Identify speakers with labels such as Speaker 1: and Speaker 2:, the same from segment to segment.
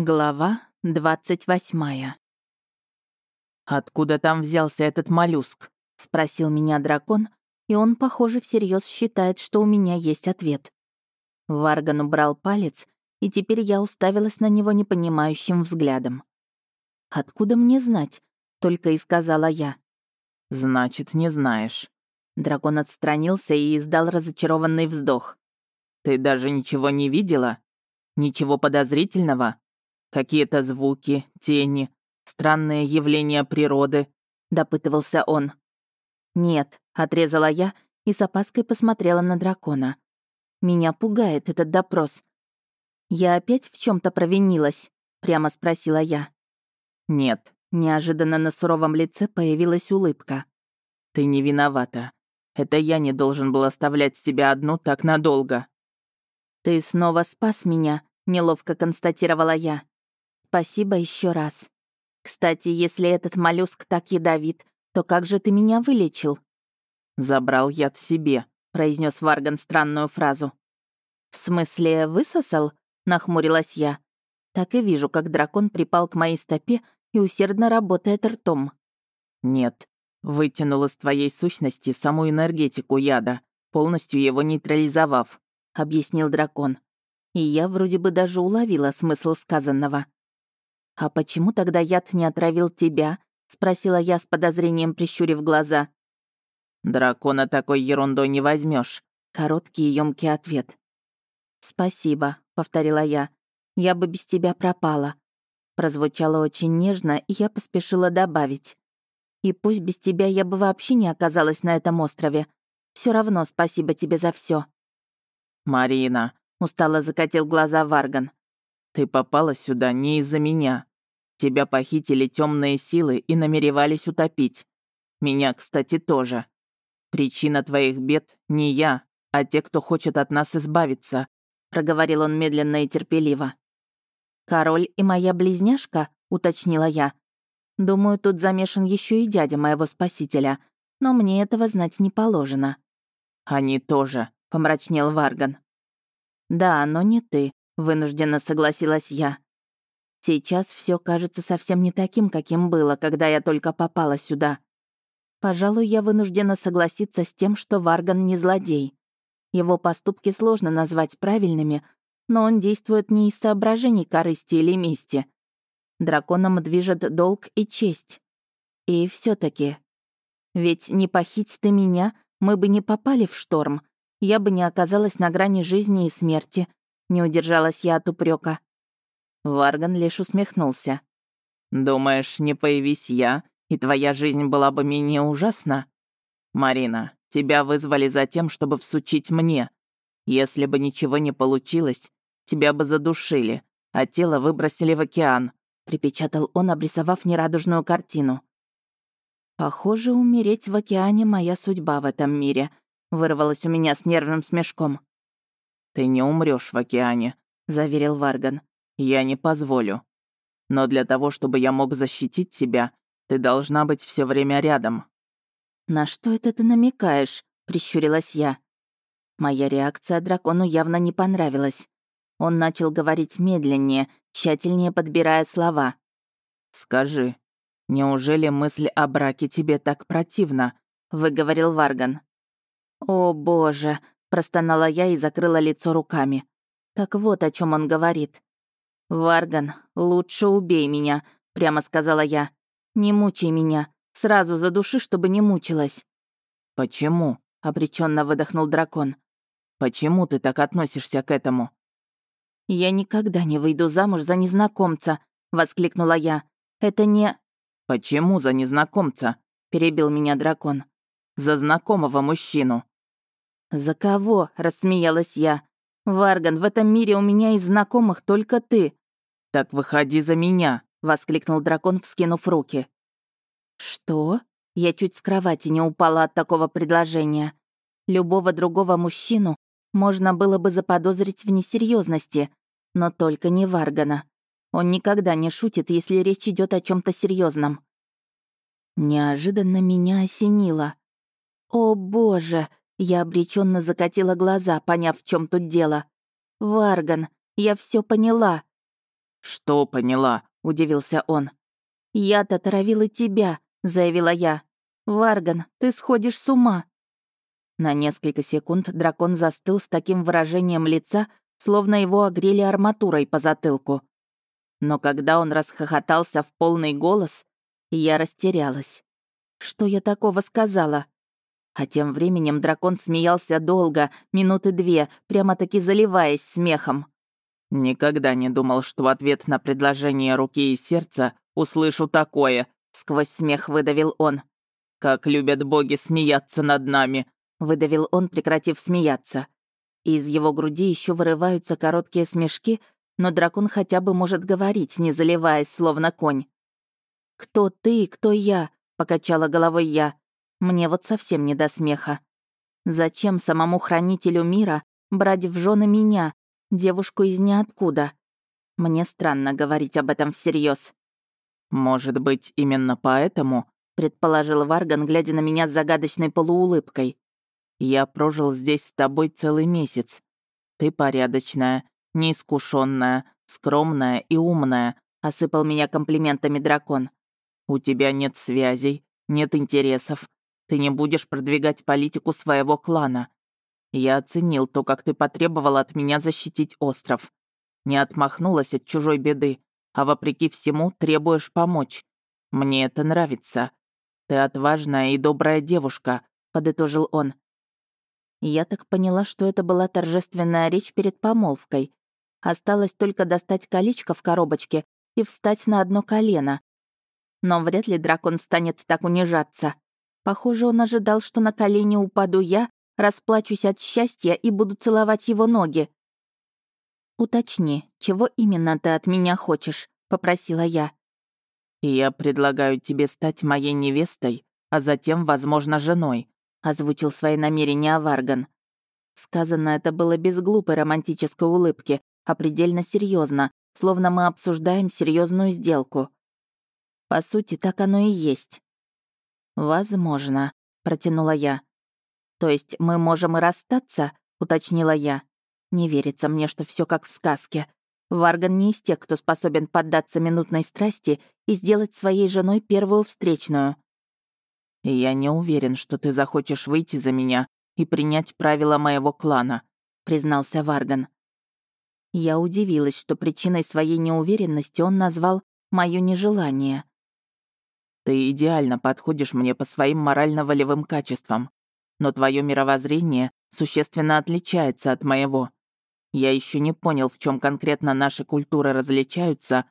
Speaker 1: Глава двадцать восьмая.
Speaker 2: «Откуда там взялся этот моллюск?»
Speaker 1: — спросил меня дракон, и он, похоже, всерьез считает, что у меня есть ответ. Варган убрал палец, и теперь я уставилась на него непонимающим взглядом. «Откуда мне знать?» — только и сказала я.
Speaker 2: «Значит, не знаешь».
Speaker 1: Дракон отстранился и издал разочарованный вздох.
Speaker 2: «Ты даже ничего не видела? Ничего подозрительного?» Какие-то звуки, тени, странные явления природы», — допытывался он.
Speaker 1: «Нет», — отрезала я и с опаской посмотрела на дракона. «Меня пугает этот допрос. Я опять в чем то провинилась?» — прямо спросила я.
Speaker 2: «Нет», — неожиданно на суровом лице появилась улыбка. «Ты не виновата. Это я не должен был оставлять тебя одну так надолго».
Speaker 1: «Ты снова спас меня», — неловко констатировала я. Спасибо еще раз. Кстати, если этот моллюск так ядовит, то как же ты меня вылечил?
Speaker 2: Забрал яд себе, произнес Варган странную фразу.
Speaker 1: В смысле, высосал? нахмурилась я. Так и вижу, как дракон припал к моей стопе и усердно работает ртом.
Speaker 2: Нет, вытянул из твоей сущности саму энергетику яда, полностью его нейтрализовав,
Speaker 1: объяснил дракон. И я вроде бы даже уловила смысл сказанного. «А почему тогда яд не отравил тебя?» — спросила я с подозрением, прищурив глаза.
Speaker 2: «Дракона такой ерундой не возьмешь.
Speaker 1: Короткий и ёмкий ответ. «Спасибо», — повторила я. «Я бы без тебя пропала». Прозвучало очень нежно, и я поспешила добавить. «И пусть без тебя я бы вообще не оказалась на этом острове. Все равно спасибо тебе за все.
Speaker 2: «Марина», — устало закатил глаза Варган. «Ты попала сюда не из-за меня. Тебя похитили темные силы и намеревались утопить. Меня, кстати, тоже. Причина твоих бед не я, а те, кто хочет от нас избавиться», — проговорил он медленно и терпеливо.
Speaker 1: «Король и моя близняшка?» — уточнила я. «Думаю, тут замешан еще и дядя моего спасителя, но мне этого знать не положено».
Speaker 2: «Они тоже», — помрачнел Варган.
Speaker 1: «Да, но не ты», — вынужденно согласилась я. Сейчас все кажется совсем не таким, каким было, когда я только попала сюда. Пожалуй, я вынуждена согласиться с тем, что Варган не злодей. Его поступки сложно назвать правильными, но он действует не из соображений корысти или мести. Драконом движет долг и честь. И все таки Ведь не похить ты меня, мы бы не попали в шторм. Я бы не оказалась на грани жизни и смерти. Не удержалась я от упрека.
Speaker 2: Варган лишь усмехнулся. «Думаешь, не появись я, и твоя жизнь была бы менее ужасна? Марина, тебя вызвали за тем, чтобы всучить мне. Если бы ничего не получилось, тебя бы задушили, а тело выбросили в океан», припечатал он, обрисовав нерадужную картину.
Speaker 1: «Похоже, умереть в океане — моя судьба в этом мире», вырвалось у меня с нервным смешком.
Speaker 2: «Ты не умрешь в океане», — заверил Варган. Я не позволю. Но для того, чтобы я мог защитить тебя, ты должна быть все время рядом».
Speaker 1: «На что это ты намекаешь?» — прищурилась я. Моя реакция дракону явно не понравилась. Он начал говорить медленнее, тщательнее подбирая слова.
Speaker 2: «Скажи, неужели мысль о браке тебе так противна?» — выговорил Варган.
Speaker 1: «О, боже!» — простонала я и закрыла лицо руками. «Так вот о чем он говорит. «Варган, лучше убей меня», — прямо сказала я. «Не мучай меня. Сразу задуши, чтобы не мучилась».
Speaker 2: «Почему?» — обреченно выдохнул дракон. «Почему ты так относишься к этому?»
Speaker 1: «Я никогда не выйду замуж за незнакомца», — воскликнула я. «Это не...»
Speaker 2: «Почему за незнакомца?» — перебил меня дракон. «За знакомого мужчину».
Speaker 1: «За кого?» — рассмеялась я. «Варган, в этом мире у меня из знакомых только ты.
Speaker 2: «Так выходи за меня!» — воскликнул дракон, вскинув руки.
Speaker 1: «Что?» Я чуть с кровати не упала от такого предложения. Любого другого мужчину можно было бы заподозрить в несерьезности, но только не Варгана. Он никогда не шутит, если речь идет о чем то серьезном. Неожиданно меня осенило. «О, боже!» Я обреченно закатила глаза, поняв, в чем тут дело. «Варган, я все поняла.
Speaker 2: «Что поняла?» — удивился он.
Speaker 1: «Я-то травила тебя», — заявила я. «Варган, ты сходишь с ума». На несколько секунд дракон застыл с таким выражением лица, словно его огрели арматурой по затылку. Но когда он расхохотался в полный голос, я растерялась. Что я такого сказала? А тем временем дракон смеялся долго, минуты две, прямо-таки заливаясь смехом.
Speaker 2: «Никогда не думал, что в ответ на предложение руки и сердца услышу такое», — сквозь смех выдавил он. «Как любят боги смеяться над нами», — выдавил он, прекратив смеяться.
Speaker 1: Из его груди еще вырываются короткие смешки, но дракон хотя бы может говорить, не заливаясь, словно конь. «Кто ты, кто я?» — покачала головой я. Мне вот совсем не до смеха. Зачем самому хранителю мира брать в жены меня, девушку из ниоткуда? Мне странно говорить об этом всерьез.
Speaker 2: «Может быть, именно поэтому?» — предположил Варган, глядя на меня с загадочной полуулыбкой. «Я прожил здесь с тобой целый месяц. Ты порядочная, неискушенная, скромная и умная», — осыпал меня комплиментами дракон. «У тебя нет связей, нет интересов, ты не будешь продвигать политику своего клана. Я оценил то, как ты потребовала от меня защитить остров. Не отмахнулась от чужой беды, а вопреки всему требуешь помочь. Мне это нравится. Ты отважная и добрая девушка», — подытожил он.
Speaker 1: Я так поняла, что это была торжественная речь перед помолвкой. Осталось только достать колечко в коробочке и встать на одно колено. Но вряд ли дракон станет так унижаться. Похоже, он ожидал, что на колени упаду я, расплачусь от счастья и буду целовать его ноги. «Уточни, чего именно ты от меня хочешь?» — попросила я.
Speaker 2: «Я предлагаю тебе стать моей невестой, а затем, возможно, женой», — озвучил свои намерения Варган.
Speaker 1: Сказано это было без глупой романтической улыбки, а предельно серьезно, словно мы обсуждаем серьезную сделку. По сути, так оно и есть. «Возможно», — протянула я. «То есть мы можем и расстаться?» — уточнила я. «Не верится мне, что все как в сказке. Варган не из тех, кто способен поддаться минутной страсти и сделать своей женой первую встречную».
Speaker 2: «Я не уверен, что ты захочешь выйти за меня и принять правила моего клана», — признался Варган.
Speaker 1: Я удивилась, что причиной своей неуверенности он назвал моё нежелание.
Speaker 2: Ты идеально подходишь мне по своим морально-волевым качествам, но твое мировоззрение существенно отличается от моего. Я еще не понял, в чем конкретно наши культуры различаются,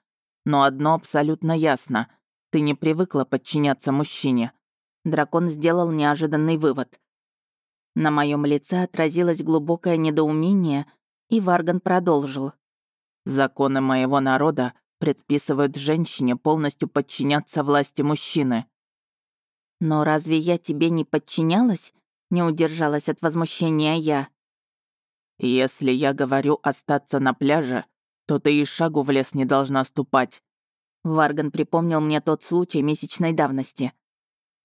Speaker 2: но одно абсолютно ясно. Ты не привыкла подчиняться мужчине.
Speaker 1: Дракон сделал неожиданный вывод. На моем лице отразилось глубокое недоумение, и Варган продолжил.
Speaker 2: «Законы моего народа предписывают женщине полностью подчиняться власти мужчины.
Speaker 1: «Но разве я тебе не подчинялась?» — не удержалась от возмущения я.
Speaker 2: «Если я говорю остаться на пляже, то ты и шагу в лес не должна ступать».
Speaker 1: Варган припомнил мне тот случай месячной давности.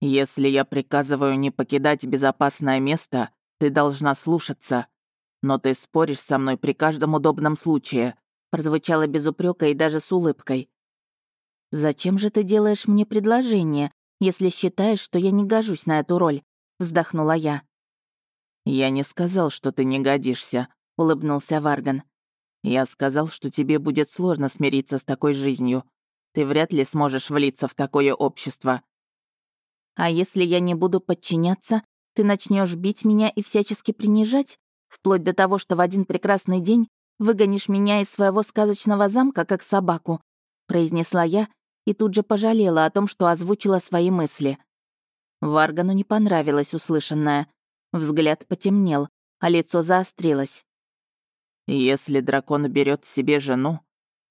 Speaker 2: «Если я приказываю не покидать безопасное место, ты должна слушаться. Но ты споришь со мной при каждом удобном случае прозвучало без упрека и даже с улыбкой.
Speaker 1: «Зачем же ты делаешь мне предложение, если считаешь, что я не гожусь на эту роль?» — вздохнула я.
Speaker 2: «Я не сказал, что ты не годишься», — улыбнулся Варган. «Я сказал, что тебе будет сложно смириться с такой жизнью. Ты вряд ли сможешь влиться в такое общество».
Speaker 1: «А если я не буду подчиняться, ты начнешь бить меня и всячески принижать, вплоть до того, что в один прекрасный день Выгонишь меня из своего сказочного замка, как собаку», — произнесла я и тут же пожалела о том, что озвучила свои мысли. Варгану не понравилось услышанное. Взгляд потемнел, а лицо заострилось.
Speaker 2: «Если дракон берет себе жену,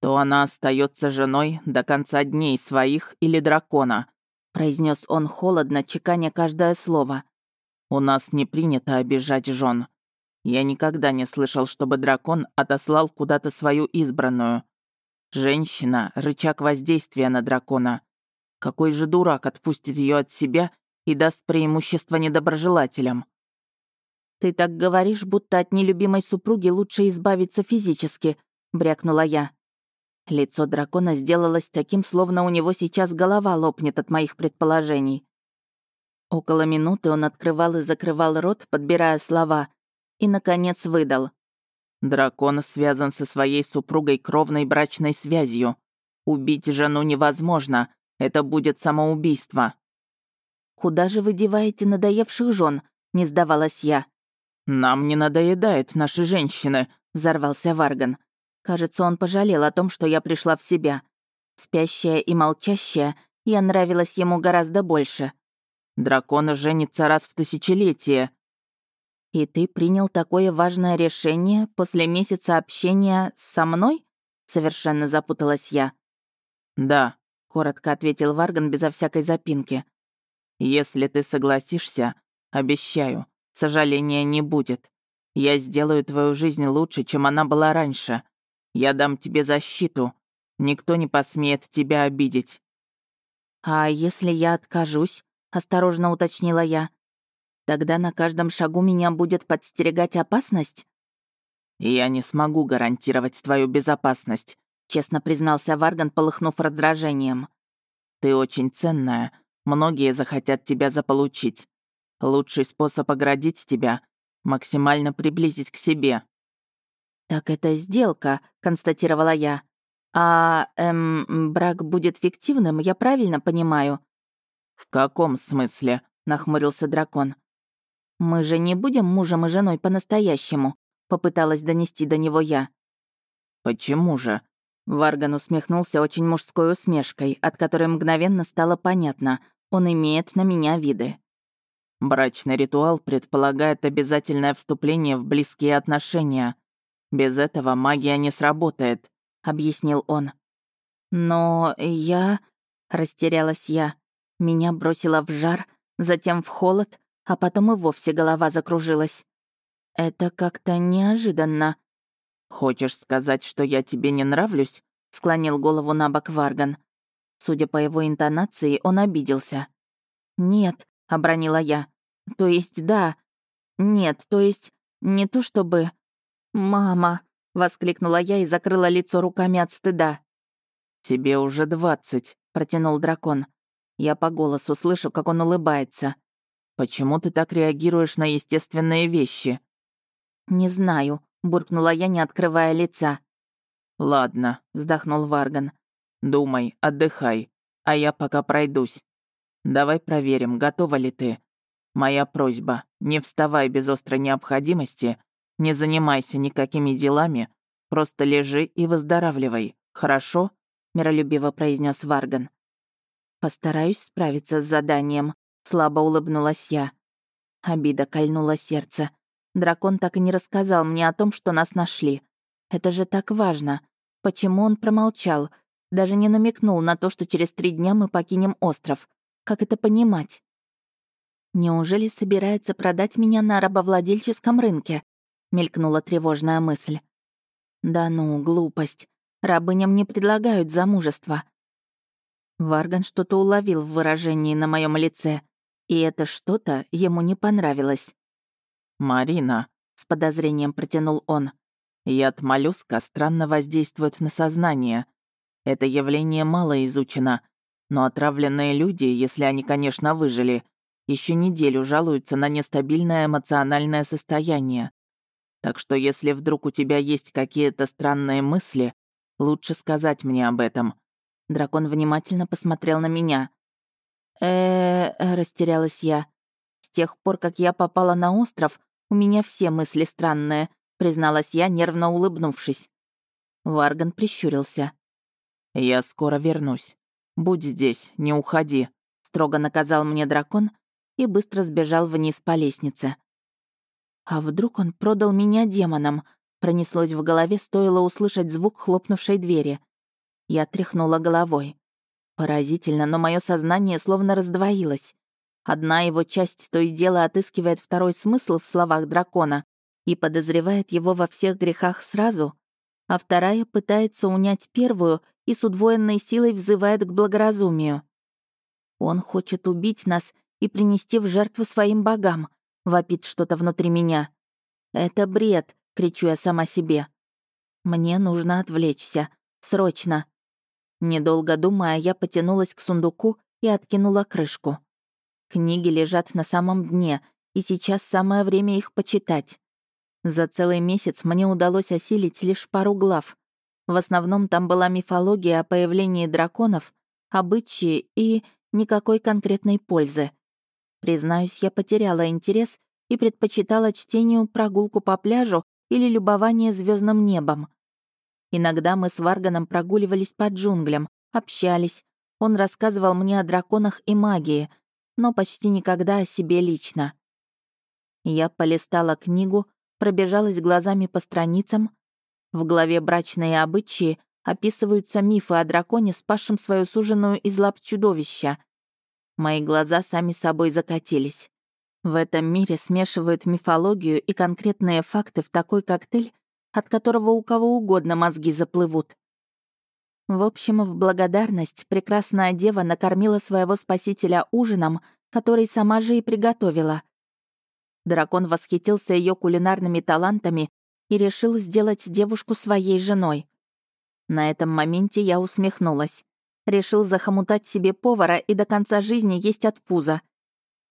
Speaker 2: то она остается женой до конца дней своих или дракона», произнес он холодно, чеканя каждое слово. «У нас не принято обижать жен. Я никогда не слышал, чтобы дракон отослал куда-то свою избранную. Женщина — рычаг воздействия на дракона. Какой же дурак отпустит ее от себя и даст преимущество недоброжелателям?
Speaker 1: «Ты так говоришь, будто от нелюбимой супруги лучше избавиться физически», — брякнула я. Лицо дракона сделалось таким, словно у него сейчас голова лопнет от моих предположений. Около минуты он открывал и закрывал рот, подбирая слова, и, наконец, выдал.
Speaker 2: «Дракон связан со своей супругой кровной брачной связью. Убить жену невозможно, это будет самоубийство».
Speaker 1: «Куда же вы деваете надоевших жен? не сдавалась я.
Speaker 2: «Нам не надоедают наши женщины», —
Speaker 1: взорвался Варган. Кажется, он пожалел о том, что я пришла в себя. Спящая и молчащая, я нравилась ему гораздо больше.
Speaker 2: «Дракон женится раз в тысячелетие».
Speaker 1: «И ты принял такое важное решение после месяца общения со мной?» Совершенно запуталась я.
Speaker 2: «Да», —
Speaker 1: коротко ответил Варган безо всякой запинки.
Speaker 2: «Если ты согласишься, обещаю, сожаления не будет. Я сделаю твою жизнь лучше, чем она была раньше. Я дам тебе защиту. Никто не посмеет тебя обидеть».
Speaker 1: «А если я откажусь?» — осторожно уточнила я. «Тогда на каждом шагу меня будет подстерегать опасность?»
Speaker 2: «Я не смогу гарантировать твою безопасность», — честно признался Варган, полыхнув раздражением. «Ты очень ценная. Многие захотят тебя заполучить. Лучший способ оградить тебя — максимально приблизить к себе.
Speaker 1: «Так это сделка», — констатировала я. «А, эм, брак будет фиктивным, я правильно понимаю?»
Speaker 2: «В каком смысле?» — нахмурился дракон.
Speaker 1: «Мы же не будем мужем и женой по-настоящему», — попыталась донести до него я.
Speaker 2: «Почему же?»
Speaker 1: Варган усмехнулся очень мужской усмешкой, от которой мгновенно стало понятно, он имеет на меня виды.
Speaker 2: «Брачный ритуал предполагает обязательное вступление в близкие отношения. Без этого магия не сработает», — объяснил он.
Speaker 1: «Но я...» — растерялась я. Меня бросило в жар, затем в холод, а потом и вовсе голова закружилась. Это как-то неожиданно.
Speaker 2: «Хочешь сказать, что я тебе не нравлюсь?» — склонил голову на бок Варган.
Speaker 1: Судя по его интонации, он обиделся. «Нет», — обронила я. «То есть да. Нет, то есть не то чтобы...» «Мама!» — воскликнула я и закрыла лицо руками от стыда.
Speaker 2: «Тебе уже двадцать», — протянул дракон. Я по голосу слышу, как он улыбается. «Почему ты так реагируешь на естественные вещи?»
Speaker 1: «Не знаю», — буркнула я, не открывая лица.
Speaker 2: «Ладно», — вздохнул Варган. «Думай, отдыхай, а я пока пройдусь. Давай проверим, готова ли ты. Моя просьба, не вставай без острой необходимости не занимайся никакими делами, просто лежи и выздоравливай, хорошо?» — миролюбиво произнес Варган.
Speaker 1: «Постараюсь справиться с заданием», — слабо улыбнулась я. Обида кольнула сердце. Дракон так и не рассказал мне о том, что нас нашли. Это же так важно. Почему он промолчал? Даже не намекнул на то, что через три дня мы покинем остров. Как это понимать? Неужели собирается продать меня на рабовладельческом рынке? мелькнула тревожная мысль. Да ну, глупость. Рабыням не предлагают замужество. Варган что-то уловил в выражении на моем лице, и это что-то ему не понравилось.
Speaker 2: «Марина», — с подозрением протянул он, — «яд моллюска странно воздействует на сознание. Это явление мало изучено, но отравленные люди, если они, конечно, выжили, еще неделю жалуются на нестабильное эмоциональное состояние. Так что если вдруг у тебя есть какие-то странные мысли, лучше сказать мне об этом».
Speaker 1: Дракон внимательно посмотрел на меня. Э растерялась я. «С тех пор, как я попала на остров, у меня все мысли странные», призналась я, нервно улыбнувшись. Варган прищурился.
Speaker 2: «Я скоро вернусь. Будь здесь, не уходи»,
Speaker 1: строго наказал мне дракон и быстро сбежал вниз по лестнице. А вдруг он продал меня демонам? Пронеслось в голове, стоило услышать звук хлопнувшей двери. Я тряхнула головой. Поразительно, но мое сознание словно раздвоилось. Одна его часть то и дело отыскивает второй смысл в словах дракона и подозревает его во всех грехах сразу, а вторая пытается унять первую и с удвоенной силой взывает к благоразумию. Он хочет убить нас и принести в жертву своим богам —— вопит что-то внутри меня. «Это бред!» — кричу я сама себе. «Мне нужно отвлечься. Срочно!» Недолго думая, я потянулась к сундуку и откинула крышку. Книги лежат на самом дне, и сейчас самое время их почитать. За целый месяц мне удалось осилить лишь пару глав. В основном там была мифология о появлении драконов, обычаи и никакой конкретной пользы. Признаюсь, я потеряла интерес и предпочитала чтению прогулку по пляжу или любование звездным небом. Иногда мы с Варганом прогуливались по джунглям, общались. Он рассказывал мне о драконах и магии, но почти никогда о себе лично. Я полистала книгу, пробежалась глазами по страницам. В главе «Брачные обычаи» описываются мифы о драконе, спасшем свою суженую из лап чудовища. Мои глаза сами собой закатились. В этом мире смешивают мифологию и конкретные факты в такой коктейль, от которого у кого угодно мозги заплывут. В общем, в благодарность прекрасная дева накормила своего спасителя ужином, который сама же и приготовила. Дракон восхитился ее кулинарными талантами и решил сделать девушку своей женой. На этом моменте я усмехнулась. Решил захомутать себе повара и до конца жизни есть от пуза.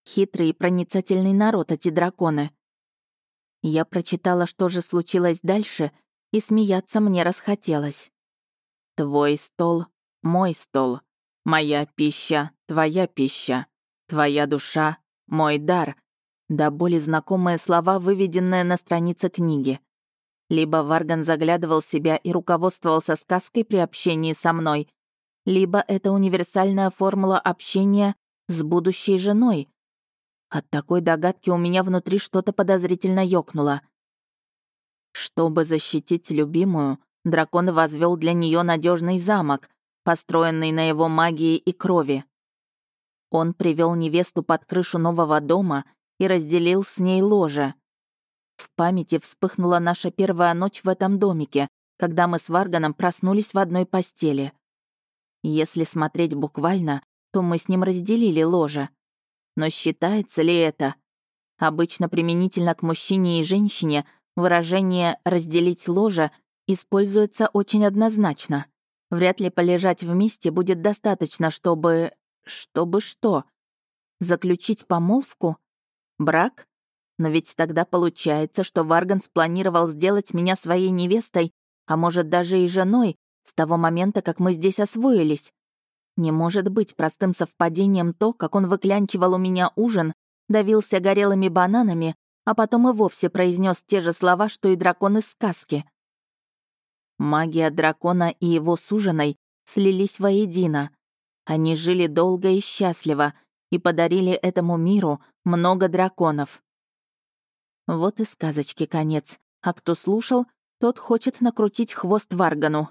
Speaker 1: Хитрый и проницательный народ эти драконы. Я прочитала, что же случилось дальше, и смеяться мне расхотелось. «Твой стол — мой стол. Моя пища — твоя пища. Твоя душа — мой дар», да более знакомые слова, выведенные на странице книги. Либо Варган заглядывал себя и руководствовался сказкой при общении со мной, либо это универсальная формула общения с будущей женой. От такой догадки у меня внутри что-то подозрительно ёкнуло. Чтобы защитить любимую, дракон возвел для нее надежный замок, построенный на его магии и крови. Он привел невесту под крышу нового дома и разделил с ней ложе. В памяти вспыхнула наша первая ночь в этом домике, когда мы с Варганом проснулись в одной постели. Если смотреть буквально, то мы с ним разделили ложе. Но считается ли это? Обычно применительно к мужчине и женщине выражение «разделить ложе» используется очень однозначно. Вряд ли полежать вместе будет достаточно, чтобы... Чтобы что? Заключить помолвку? Брак? Но ведь тогда получается, что Варган спланировал сделать меня своей невестой, а может даже и женой, с того момента, как мы здесь освоились. Не может быть простым совпадением то, как он выклянчивал у меня ужин, давился горелыми бананами, а потом и вовсе произнес те же слова, что и дракон из сказки. Магия дракона и его суженой слились воедино. Они жили долго и счастливо, и подарили этому миру много драконов. Вот и сказочки конец. А кто слушал, тот хочет накрутить хвост Варгану.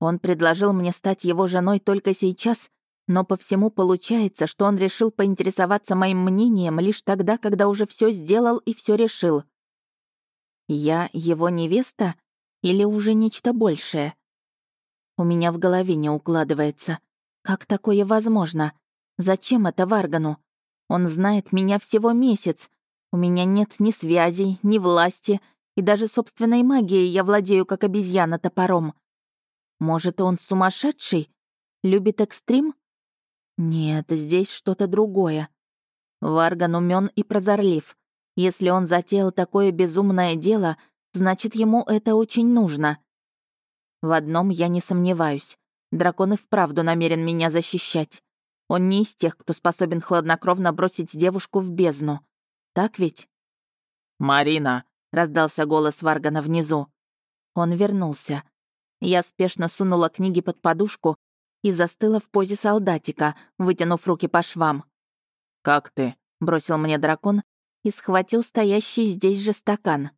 Speaker 1: Он предложил мне стать его женой только сейчас, но по всему получается, что он решил поинтересоваться моим мнением лишь тогда, когда уже все сделал и все решил. Я его невеста или уже нечто большее? У меня в голове не укладывается. Как такое возможно? Зачем это Варгану? Он знает меня всего месяц. У меня нет ни связей, ни власти, и даже собственной магией я владею как обезьяна топором. Может, он сумасшедший? Любит экстрим? Нет, здесь что-то другое. Варган умен и прозорлив. Если он затеял такое безумное дело, значит, ему это очень нужно. В одном я не сомневаюсь. Дракон и вправду намерен меня защищать. Он не из тех, кто способен хладнокровно бросить девушку в бездну. Так ведь?
Speaker 2: «Марина!» — раздался голос Варгана внизу.
Speaker 1: Он вернулся. Я спешно сунула книги под подушку и застыла в позе солдатика, вытянув руки по швам.
Speaker 2: «Как ты?» — бросил мне дракон и схватил стоящий здесь же стакан.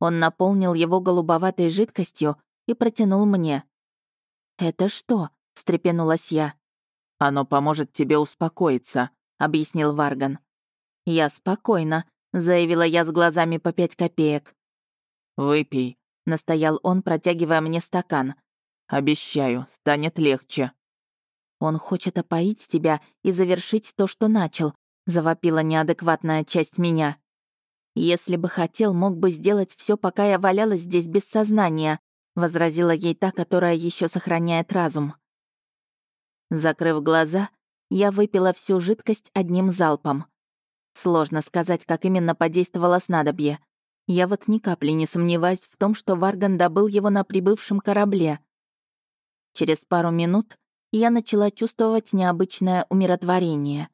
Speaker 1: Он наполнил его голубоватой жидкостью и протянул мне. «Это что?» — встрепенулась я.
Speaker 2: «Оно поможет тебе успокоиться», — объяснил Варган.
Speaker 1: «Я спокойна», — заявила я с глазами по пять копеек.
Speaker 2: «Выпей», — настоял он, протягивая мне стакан. «Обещаю, станет легче».
Speaker 1: «Он хочет опоить тебя и завершить то, что начал», — завопила неадекватная часть меня. «Если бы хотел, мог бы сделать все, пока я валялась здесь без сознания. — возразила ей та, которая еще сохраняет разум. Закрыв глаза, я выпила всю жидкость одним залпом. Сложно сказать, как именно подействовало снадобье. Я вот ни капли не сомневаюсь в том, что Варган добыл его на прибывшем корабле. Через пару минут я начала чувствовать необычное умиротворение.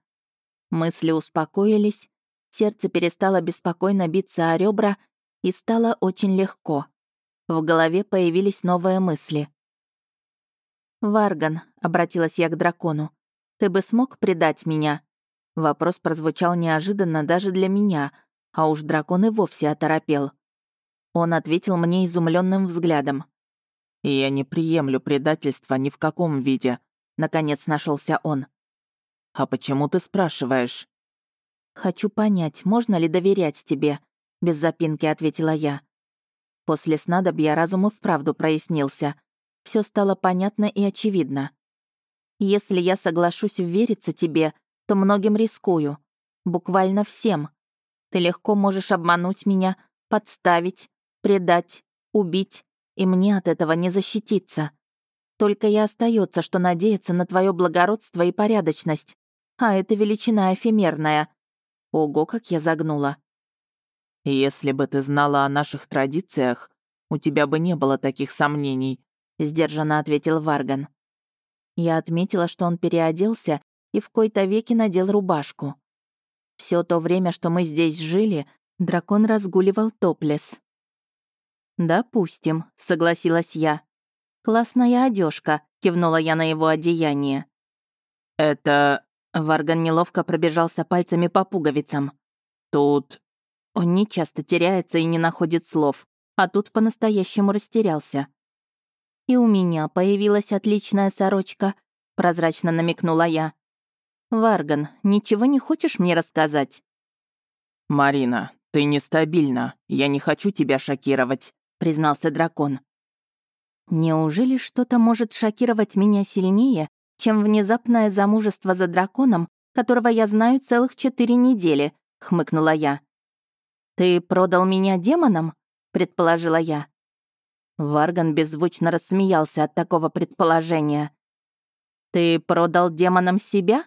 Speaker 1: Мысли успокоились, сердце перестало беспокойно биться о ребра и стало очень легко. В голове появились новые мысли. «Варган», — обратилась я к дракону, — «ты бы смог предать меня?» Вопрос прозвучал неожиданно даже для меня, а уж дракон и вовсе оторопел. Он ответил мне изумленным взглядом.
Speaker 2: «Я не приемлю предательства ни в каком виде», — наконец нашелся он. «А почему ты спрашиваешь?»
Speaker 1: «Хочу понять, можно ли доверять тебе», — без запинки ответила я. После снадобья разум и вправду прояснился. Все стало понятно и очевидно. Если я соглашусь вериться тебе, то многим рискую. Буквально всем. Ты легко можешь обмануть меня, подставить, предать, убить, и мне от этого не защититься. Только и остается, что надеяться на твое благородство и порядочность. А это величина эфемерная. Ого, как я загнула.
Speaker 2: «Если бы ты знала о наших традициях, у тебя бы не было таких сомнений», — сдержанно ответил Варган.
Speaker 1: Я отметила, что он переоделся и в кои-то веки надел рубашку. Все то время, что мы здесь жили, дракон разгуливал топлес. «Допустим», — согласилась я. «Классная одежка, кивнула я на его одеяние.
Speaker 2: «Это...»
Speaker 1: — Варган неловко пробежался пальцами по пуговицам.
Speaker 2: «Тут
Speaker 1: он не часто теряется и не находит слов, а тут по-настоящему растерялся. «И у меня появилась отличная сорочка», — прозрачно намекнула я. «Варган, ничего не хочешь мне рассказать?»
Speaker 2: «Марина, ты нестабильна. Я не хочу тебя шокировать», — признался дракон.
Speaker 1: «Неужели что-то может шокировать меня сильнее, чем внезапное замужество за драконом, которого я знаю целых четыре недели?» — хмыкнула я. «Ты продал меня демонам?» — предположила я. Варган беззвучно рассмеялся от такого предположения. «Ты продал демонам себя?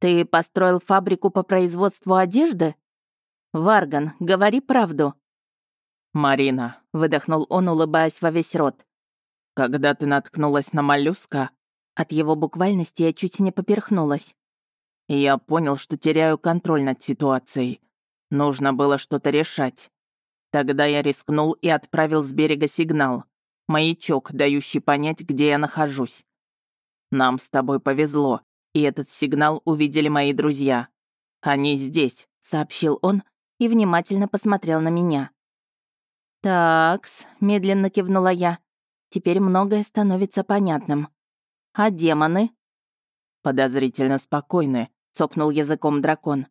Speaker 1: Ты построил фабрику по производству одежды? Варган, говори правду».
Speaker 2: «Марина», — выдохнул он, улыбаясь во весь рот. «Когда ты наткнулась на моллюска...»
Speaker 1: От его буквальности я чуть не поперхнулась.
Speaker 2: «Я понял, что теряю контроль над ситуацией. Нужно было что-то решать. Тогда я рискнул и отправил с берега сигнал. Маячок, дающий понять, где я нахожусь. Нам с тобой повезло, и этот сигнал увидели мои друзья. Они здесь, сообщил он и внимательно посмотрел на меня.
Speaker 1: «Такс», — медленно кивнула я. «Теперь многое становится понятным. А демоны?»
Speaker 2: «Подозрительно спокойны», — цокнул языком дракон.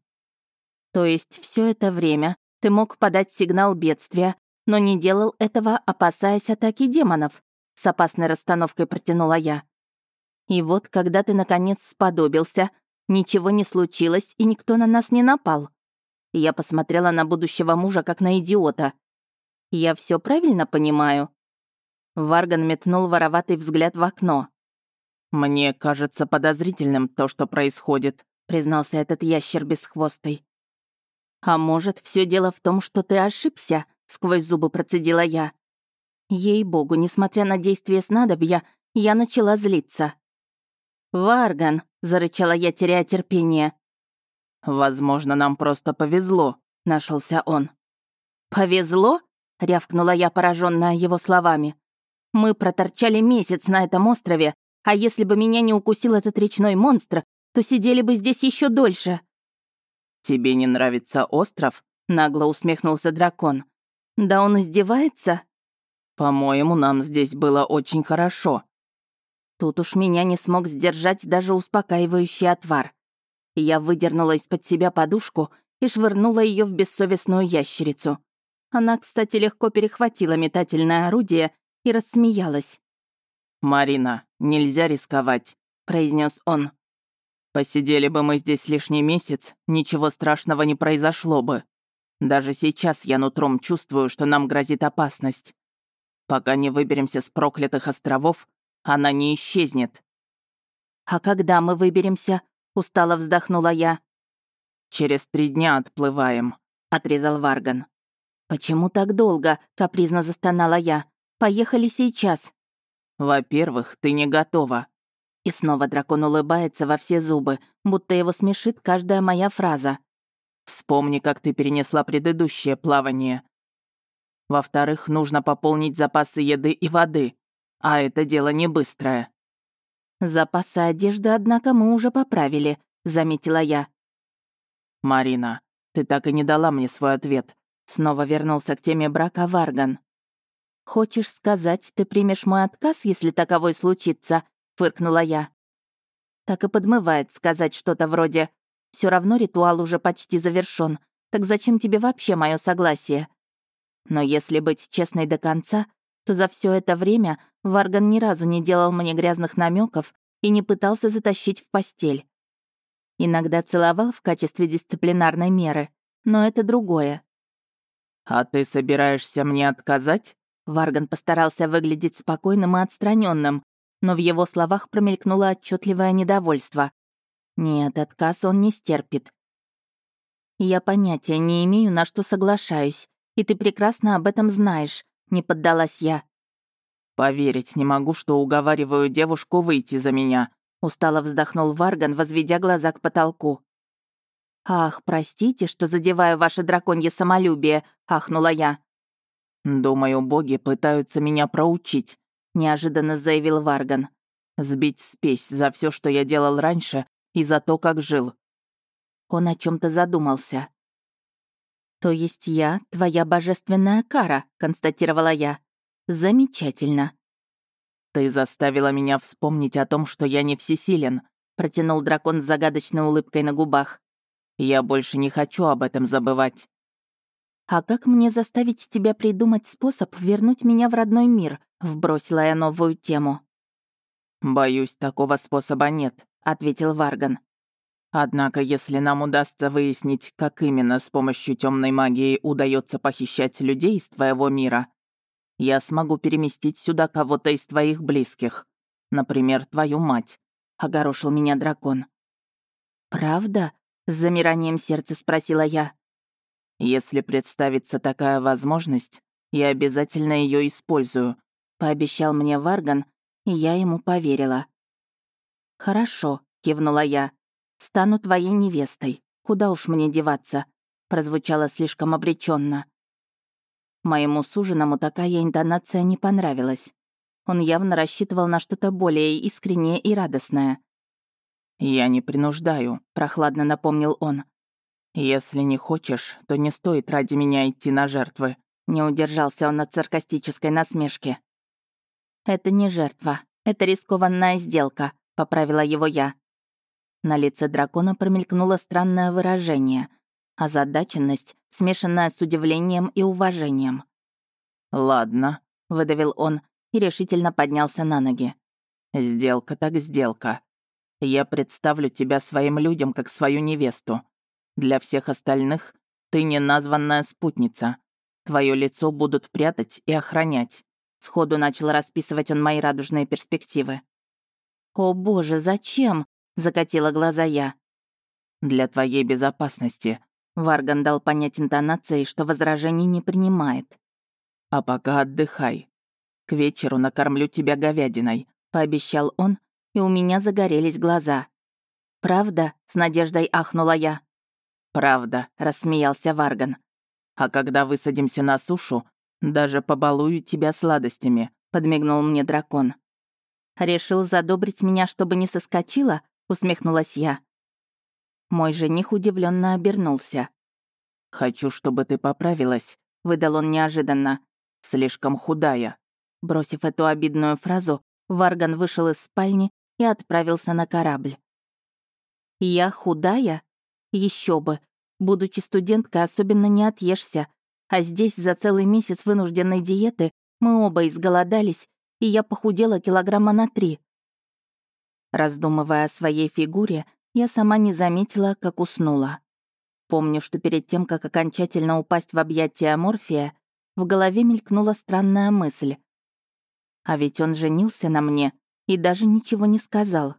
Speaker 1: То есть все это время ты мог подать сигнал бедствия, но не делал этого, опасаясь атаки демонов, с опасной расстановкой протянула я. И вот, когда ты наконец сподобился, ничего не случилось и никто на нас не напал. Я посмотрела на будущего мужа как на идиота. Я все правильно понимаю? Варган метнул вороватый взгляд в окно.
Speaker 2: «Мне кажется подозрительным то, что происходит»,
Speaker 1: признался этот ящер бесхвостый. «А может, все дело в том, что ты ошибся?» — сквозь зубы процедила я. Ей-богу, несмотря на действие снадобья, я начала злиться. «Варган!» — зарычала я, теряя терпение.
Speaker 2: «Возможно, нам просто повезло», — нашелся он.
Speaker 1: «Повезло?» — рявкнула я, пораженная его словами. «Мы проторчали месяц на этом острове, а если бы меня не укусил этот речной монстр, то сидели бы здесь еще дольше».
Speaker 2: «Тебе не нравится остров?» — нагло усмехнулся дракон.
Speaker 1: «Да он издевается?»
Speaker 2: «По-моему, нам здесь было очень хорошо».
Speaker 1: Тут уж меня не смог сдержать даже успокаивающий отвар. Я выдернула из-под себя подушку и швырнула ее в бессовестную ящерицу. Она, кстати, легко перехватила метательное орудие и рассмеялась.
Speaker 2: «Марина, нельзя рисковать», — произнес он. Посидели бы мы здесь лишний месяц, ничего страшного не произошло бы. Даже сейчас я нутром чувствую, что нам грозит опасность. Пока не выберемся с проклятых островов, она не исчезнет».
Speaker 1: «А когда мы выберемся?» — устало вздохнула я.
Speaker 2: «Через три дня отплываем», — отрезал Варган.
Speaker 1: «Почему так долго?» — капризно застонала я. «Поехали сейчас».
Speaker 2: «Во-первых, ты не готова».
Speaker 1: И снова дракон улыбается во все зубы, будто его смешит каждая моя фраза.
Speaker 2: «Вспомни, как ты перенесла предыдущее плавание. Во-вторых, нужно пополнить запасы еды и воды, а это дело не быстрое».
Speaker 1: «Запасы одежды, однако, мы уже поправили», — заметила я.
Speaker 2: «Марина, ты так и не дала мне свой ответ. Снова вернулся к теме брака Варган.
Speaker 1: «Хочешь сказать, ты примешь мой отказ, если таковой случится?» — фыркнула я. Так и подмывает сказать что-то вроде все равно ритуал уже почти завершён, так зачем тебе вообще мое согласие?» Но если быть честной до конца, то за все это время Варган ни разу не делал мне грязных намеков и не пытался затащить в постель. Иногда целовал в качестве дисциплинарной меры, но это другое.
Speaker 2: «А ты собираешься мне отказать?»
Speaker 1: Варган постарался выглядеть спокойным и отстраненным, но в его словах промелькнуло отчетливое недовольство. Нет, отказ он не стерпит. Я понятия не имею, на что соглашаюсь, и ты прекрасно об этом знаешь, не поддалась я.
Speaker 2: Поверить не могу, что уговариваю девушку выйти за меня, устало вздохнул Варган, возведя глаза к потолку.
Speaker 1: «Ах, простите, что задеваю ваше драконье самолюбие», — ахнула я.
Speaker 2: «Думаю, боги пытаются меня проучить», — неожиданно заявил Варган. «Сбить спесь за все, что я делал раньше, и за то, как жил».
Speaker 1: Он о чем то задумался. «То есть я твоя божественная кара», — констатировала я. «Замечательно».
Speaker 2: «Ты заставила меня вспомнить о том, что я не всесилен», — протянул дракон с загадочной улыбкой на губах. Я больше не хочу об этом забывать.
Speaker 1: «А как мне заставить тебя придумать способ вернуть меня в родной мир?» — вбросила я новую тему.
Speaker 2: «Боюсь, такого способа нет», — ответил Варган. «Однако, если нам удастся выяснить, как именно с помощью темной магии удается похищать людей из твоего мира, я смогу переместить сюда кого-то из твоих близких. Например, твою мать», — огорошил меня дракон.
Speaker 1: «Правда?» С замиранием сердца спросила я.
Speaker 2: «Если представится такая возможность, я обязательно ее использую»,
Speaker 1: пообещал мне Варган, и я ему поверила. «Хорошо», — кивнула я. «Стану твоей невестой. Куда уж мне деваться?» прозвучало слишком обреченно. Моему суженому такая интонация не понравилась. Он явно рассчитывал на что-то более искреннее и радостное.
Speaker 2: «Я не принуждаю», — прохладно напомнил он. «Если не хочешь, то не стоит ради меня идти на жертвы».
Speaker 1: Не удержался он от саркастической насмешки. «Это не жертва, это рискованная сделка», — поправила его я. На лице дракона промелькнуло странное выражение. Озадаченность, смешанная с удивлением и уважением.
Speaker 2: «Ладно», — выдавил он и решительно поднялся на ноги. «Сделка так сделка. Я представлю тебя своим людям как свою невесту. Для всех остальных ты неназванная спутница. Твое лицо будут прятать и охранять. Сходу начал расписывать он мои радужные перспективы.
Speaker 1: «О боже, зачем?» — закатила глаза я.
Speaker 2: «Для твоей безопасности», — Варган дал понять интонацией, что возражений не принимает. «А пока отдыхай. К вечеру накормлю тебя говядиной», — пообещал он и у меня загорелись глаза. «Правда?» — с надеждой ахнула я. «Правда», — рассмеялся Варган. «А когда высадимся на сушу, даже побалую тебя сладостями», — подмигнул мне дракон. «Решил задобрить меня, чтобы не соскочила?» — усмехнулась я. Мой жених удивленно обернулся. «Хочу, чтобы ты поправилась», — выдал он неожиданно. «Слишком худая». Бросив эту обидную фразу, Варган вышел из спальни и отправился на корабль. Я худая? Еще бы. Будучи студенткой, особенно не отъешься. А здесь за целый месяц вынужденной диеты мы оба изголодались, и я похудела килограмма на три. Раздумывая о своей фигуре, я сама не заметила, как уснула. Помню, что перед тем, как окончательно упасть в объятия Морфия, в голове мелькнула странная мысль.
Speaker 1: А ведь он женился на мне и даже ничего не сказал.